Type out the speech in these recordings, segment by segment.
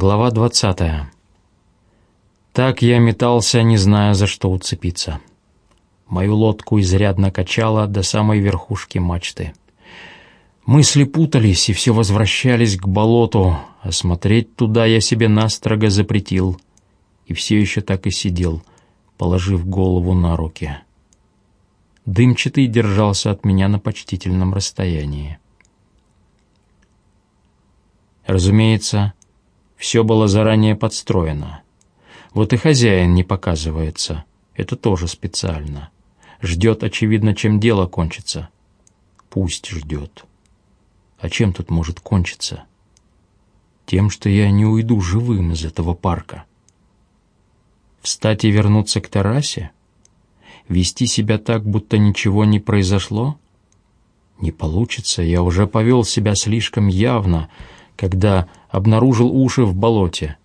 Глава 20. Так я метался, не зная, за что уцепиться. Мою лодку изрядно качало до самой верхушки мачты. Мысли путались и все возвращались к болоту, а смотреть туда я себе настрого запретил. И все еще так и сидел, положив голову на руки. Дымчатый держался от меня на почтительном расстоянии. Разумеется, все было заранее подстроено. Вот и хозяин не показывается. Это тоже специально. Ждет, очевидно, чем дело кончится. Пусть ждет. А чем тут может кончиться? Тем, что я не уйду живым из этого парка. Встать и вернуться к террасе? Вести себя так, будто ничего не произошло? Не получится, я уже повел себя слишком явно, когда обнаружил уши в болоте.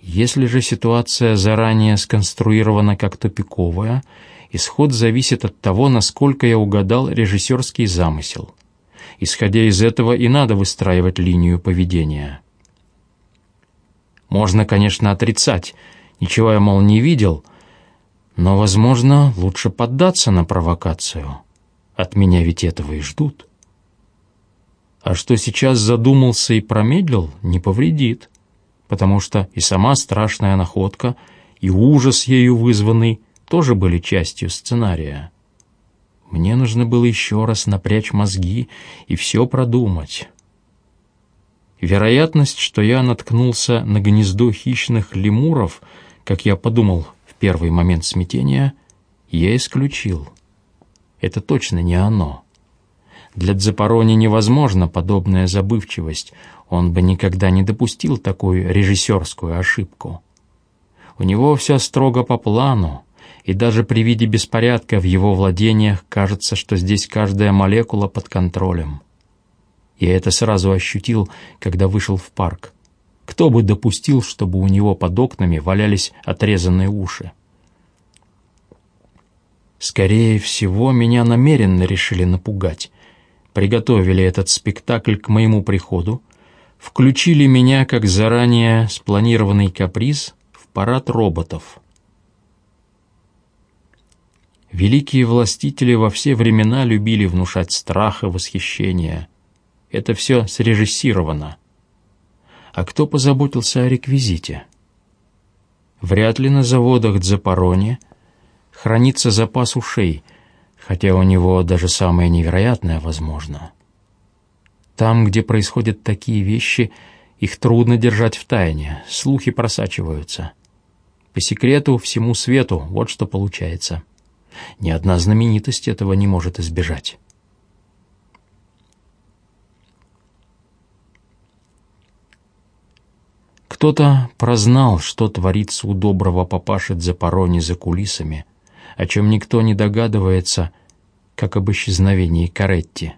Если же ситуация заранее сконструирована как тупиковая, исход зависит от того, насколько я угадал режиссерский замысел. Исходя из этого и надо выстраивать линию поведения. Можно, конечно, отрицать, ничего я, мол, не видел, но, возможно, лучше поддаться на провокацию. От меня ведь этого и ждут. А что сейчас задумался и промедлил, не повредит, потому что и сама страшная находка, и ужас ею вызванный тоже были частью сценария. Мне нужно было еще раз напрячь мозги и все продумать. Вероятность, что я наткнулся на гнездо хищных лемуров, как я подумал в первый момент смятения, я исключил. Это точно не оно. Для Дзапарони невозможна подобная забывчивость, он бы никогда не допустил такую режиссерскую ошибку. У него все строго по плану, и даже при виде беспорядка в его владениях кажется, что здесь каждая молекула под контролем. Я это сразу ощутил, когда вышел в парк. Кто бы допустил, чтобы у него под окнами валялись отрезанные уши? Скорее всего, меня намеренно решили напугать, приготовили этот спектакль к моему приходу, включили меня как заранее спланированный каприз в парад роботов. Великие властители во все времена любили внушать страх и восхищение. Это все срежиссировано. А кто позаботился о реквизите? Вряд ли на заводах Дзапарони хранится запас ушей — хотя у него даже самое невероятное возможно. Там, где происходят такие вещи, их трудно держать в тайне, слухи просачиваются. По секрету всему свету вот что получается. Ни одна знаменитость этого не может избежать. Кто-то прознал, что творится у доброго папаши Дзапарони за кулисами, о чем никто не догадывается, как об исчезновении Каретти.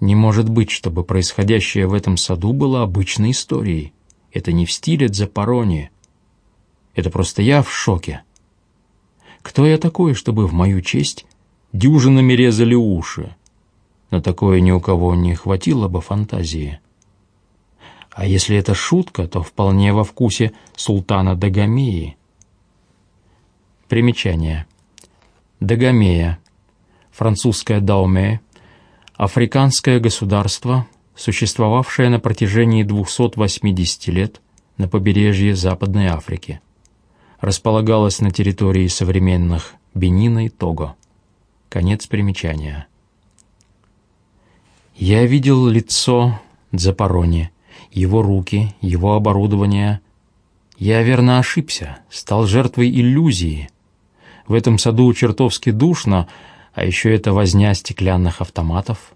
Не может быть, чтобы происходящее в этом саду было обычной историей. Это не в стиле Дзапарони. Это просто я в шоке. Кто я такой, чтобы в мою честь дюжинами резали уши? На такое ни у кого не хватило бы фантазии. А если это шутка, то вполне во вкусе султана Дагомеи. Примечание. Дагомея. Французское Дауме. Африканское государство, существовавшее на протяжении 280 лет на побережье Западной Африки. Располагалось на территории современных Бенина и Того. Конец примечания. Я видел лицо Дзапарони, его руки, его оборудование. Я верно ошибся, стал жертвой иллюзии — в этом саду чертовски душно, а еще это возня стеклянных автоматов.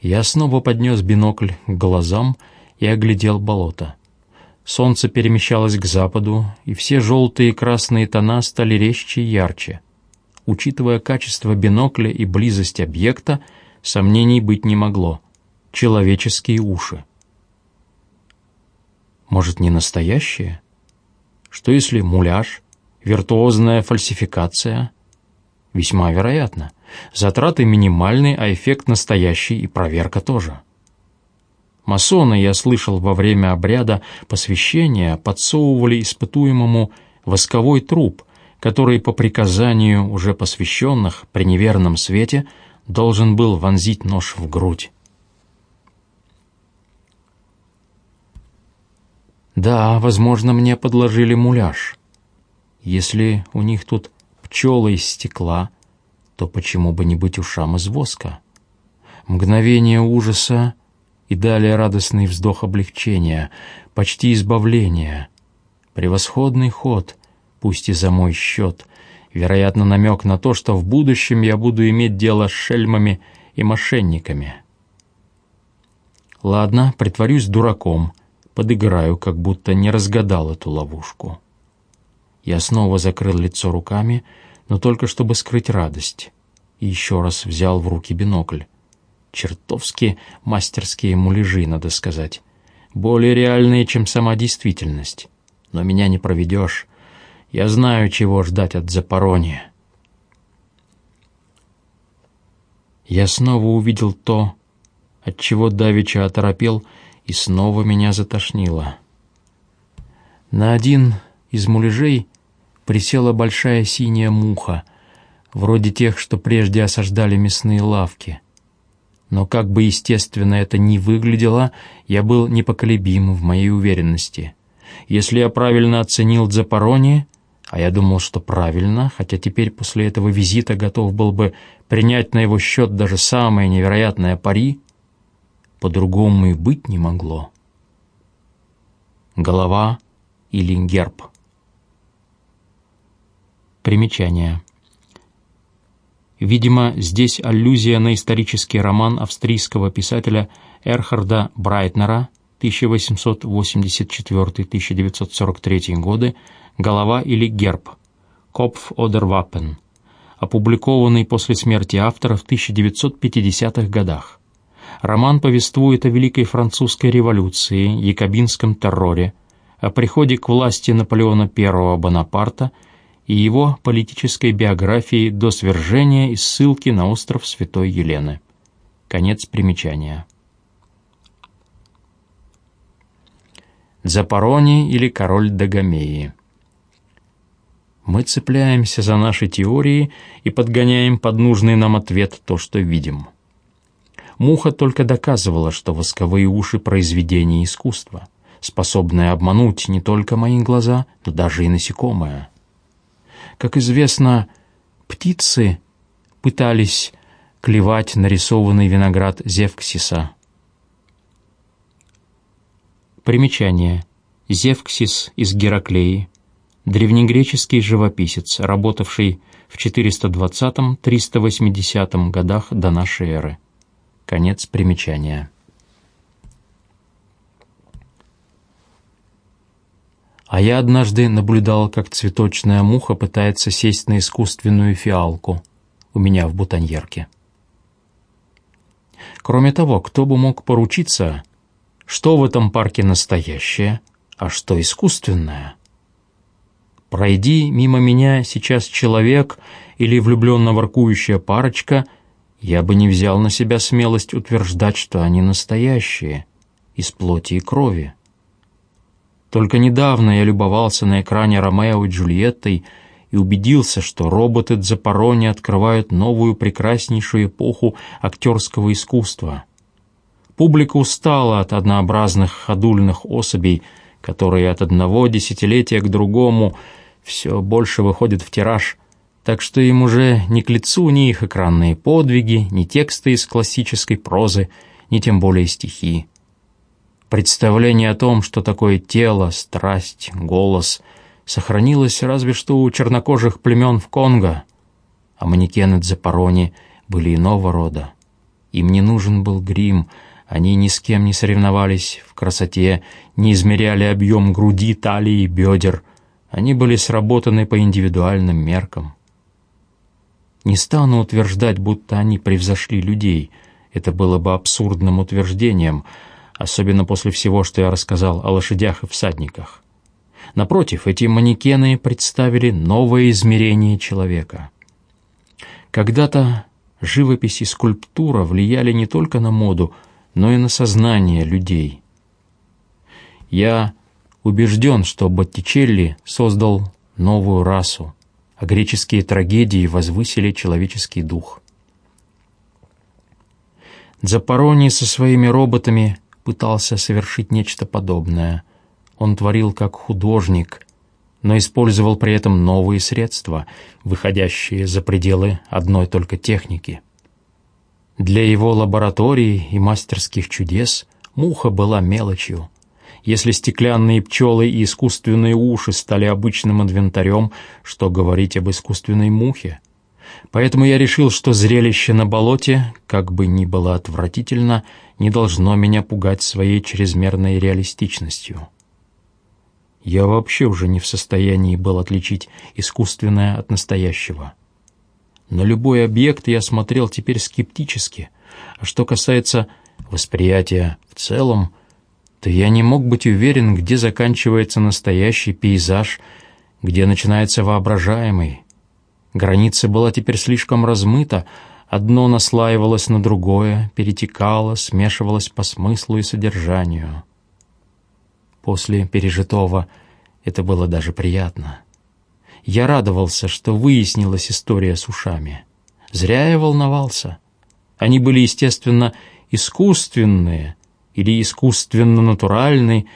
Я снова поднес бинокль к глазам и оглядел болото. Солнце перемещалось к западу, и все желтые и красные тона стали резче и ярче. Учитывая качество бинокля и близость объекта, сомнений быть не могло. Человеческие уши. Может, не настоящие? Что если муляж, Виртуозная фальсификация? Весьма вероятно. Затраты минимальные, а эффект настоящий и проверка тоже. Масоны, я слышал, во время обряда посвящения подсовывали испытуемому восковой труп, который по приказанию уже посвященных при неверном свете должен был вонзить нож в грудь. Да, возможно, мне подложили муляж. Если у них тут пчелы из стекла, то почему бы не быть ушам из воска? Мгновение ужаса и далее радостный вздох облегчения, почти избавления. Превосходный ход, пусть и за мой счет, вероятно, намек на то, что в будущем я буду иметь дело с шельмами и мошенниками. Ладно, притворюсь дураком, подыграю, как будто не разгадал эту ловушку. Я снова закрыл лицо руками, но только чтобы скрыть радость, и еще раз взял в руки бинокль. Чертовски мастерские муляжи, надо сказать. Более реальные, чем сама действительность. Но меня не проведешь. Я знаю, чего ждать от Запорони. Я снова увидел то, от чего давеча оторопел, и снова меня затошнило. На один из муляжей присела большая синяя муха, вроде тех, что прежде осаждали мясные лавки. Но как бы естественно это ни выглядело, я был непоколебим в моей уверенности. Если я правильно оценил Дзапарони, а я думал, что правильно, хотя теперь после этого визита готов был бы принять на его счет даже самое невероятное пари, по-другому и быть не могло. Голова или герб. Примечание. Видимо, здесь аллюзия на исторический роман австрийского писателя Эрхарда Брайтнера 1884-1943 годы «Голова или герб» «Kopf oder Wappen», опубликованный после смерти автора в 1950-х годах. Роман повествует о Великой Французской революции, якобинском терроре, о приходе к власти Наполеона I Бонапарта и его политической биографии до свержения и ссылки на остров Святой Елены. Конец примечания. Запорони или король Дагомеи. Мы цепляемся за наши теории и подгоняем под нужный нам ответ то, что видим. Муха только доказывала, что восковые уши — произведение искусства, способное обмануть не только мои глаза, но даже и насекомое. Как известно, птицы пытались клевать нарисованный виноград Зевксиса. Примечание. Зевксис из Гераклеи, древнегреческий живописец, работавший в 420-380 годах до нашей эры. Конец примечания. А я однажды наблюдал, как цветочная муха пытается сесть на искусственную фиалку у меня в бутоньерке. Кроме того, кто бы мог поручиться, что в этом парке настоящее, а что искусственное? Пройди мимо меня сейчас человек или влюбленно воркующая парочка — я бы не взял на себя смелость утверждать, что они настоящие, из плоти и крови. Только недавно я любовался на экране Ромео и Джульеттой и убедился, что роботы Дзапарони открывают новую прекраснейшую эпоху актерского искусства. Публика устала от однообразных ходульных особей, которые от одного десятилетия к другому все больше выходят в тираж так что им уже не к лицу ни их экранные подвиги, ни тексты из классической прозы, ни тем более стихи. Представление о том, что такое тело, страсть, голос, сохранилось разве что у чернокожих племен в Конго, а манекены Дзапарони были иного рода. Им не нужен был грим, они ни с кем не соревновались в красоте, не измеряли объем груди, талии и бедер, они были сработаны по индивидуальным меркам. Не стану утверждать, будто они превзошли людей. Это было бы абсурдным утверждением, особенно после всего, что я рассказал о лошадях и всадниках. Напротив, эти манекены представили новое измерение человека. Когда-то живопись и скульптура влияли не только на моду, но и на сознание людей. Я убежден, что Боттичелли создал новую расу, а греческие трагедии возвысили человеческий дух. Запороний со своими роботами пытался совершить нечто подобное. Он творил как художник, но использовал при этом новые средства, выходящие за пределы одной только техники. Для его лабораторий и мастерских чудес муха была мелочью. Если стеклянные пчелы и искусственные уши стали обычным инвентарем, что говорить об искусственной мухе — Поэтому я решил, что зрелище на болоте, как бы ни было отвратительно, не должно меня пугать своей чрезмерной реалистичностью. Я вообще уже не в состоянии был отличить искусственное от настоящего. На любой объект я смотрел теперь скептически, а что касается восприятия в целом, то я не мог быть уверен, где заканчивается настоящий пейзаж, где начинается воображаемый, Граница была теперь слишком размыта, одно наслаивалось на другое, перетекало, смешивалось по смыслу и содержанию. После пережитого это было даже приятно. Я радовался, что выяснилась история с ушами. Зря я волновался. Они были, естественно, искусственные или искусственно-натуральные,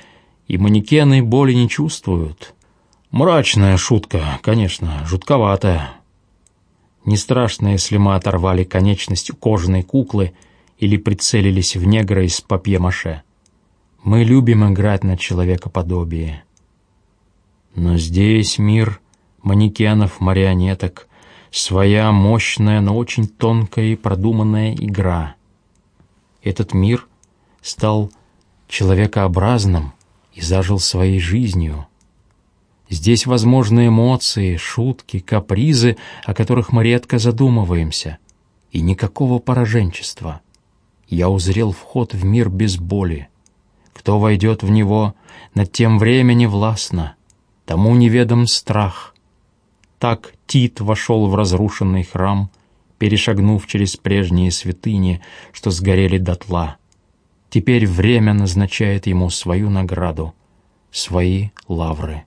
и манекены боли не чувствуют. Мрачная шутка, конечно, жутковатая. Не страшно, если мы оторвали конечность кожаной куклы или прицелились в негра из папье-маше. Мы любим играть на человекоподобие. Но здесь мир манекенов, марионеток, своя мощная, но очень тонкая и продуманная игра. Этот мир стал человекообразным и зажил своей жизнью. Здесь возможны эмоции, шутки, капризы, о которых мы редко задумываемся, и никакого пораженчества. Я узрел вход в мир без боли. Кто войдет в него, над тем времени властно, тому неведом страх. Так Тит вошел в разрушенный храм, перешагнув через прежние святыни, что сгорели дотла. Теперь время назначает ему свою награду, свои лавры.